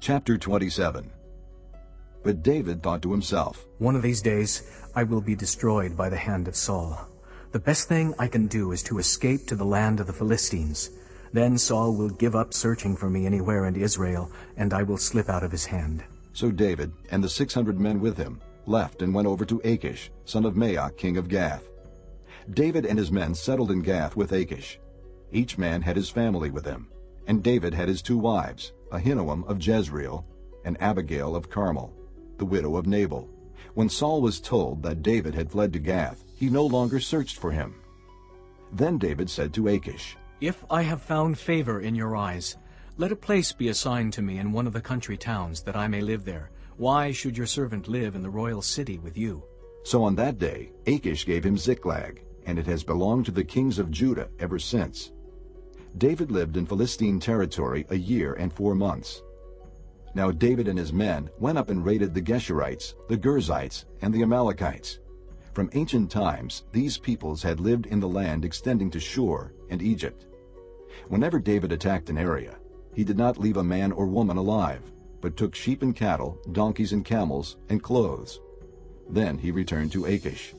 Chapter 27 But David thought to himself, One of these days I will be destroyed by the hand of Saul. The best thing I can do is to escape to the land of the Philistines. Then Saul will give up searching for me anywhere in Israel, and I will slip out of his hand. So David and the six hundred men with him left and went over to Achish, son of Maoch, king of Gath. David and his men settled in Gath with Achish. Each man had his family with him, and David had his two wives, Ahinoam of Jezreel and Abigail of Carmel, the widow of Nabal. When Saul was told that David had fled to Gath, he no longer searched for him. Then David said to Achish, If I have found favor in your eyes, let a place be assigned to me in one of the country towns, that I may live there. Why should your servant live in the royal city with you? So on that day Achish gave him Ziklag, and it has belonged to the kings of Judah ever since. David lived in Philistine territory a year and four months. Now David and his men went up and raided the Geshurites, the Girzites, and the Amalekites. From ancient times, these peoples had lived in the land extending to Shur and Egypt. Whenever David attacked an area, he did not leave a man or woman alive, but took sheep and cattle, donkeys and camels, and clothes. Then he returned to Achish.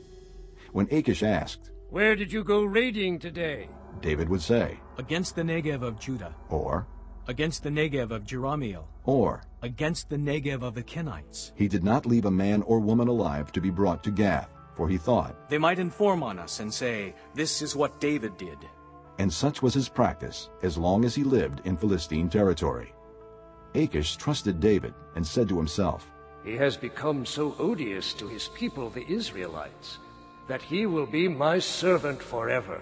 When Achish asked, Where did you go raiding today? David would say, Against the Negev of Judah, or, against the Negev of Jerahmeel, or, against the Negev of the Kenites. he did not leave a man or woman alive to be brought to Gath, for he thought, They might inform on us and say, This is what David did. and such was his practice as long as he lived in Philistine territory. Achish trusted David and said to himself, He has become so odious to his people, the Israelites, that he will be my servant forever.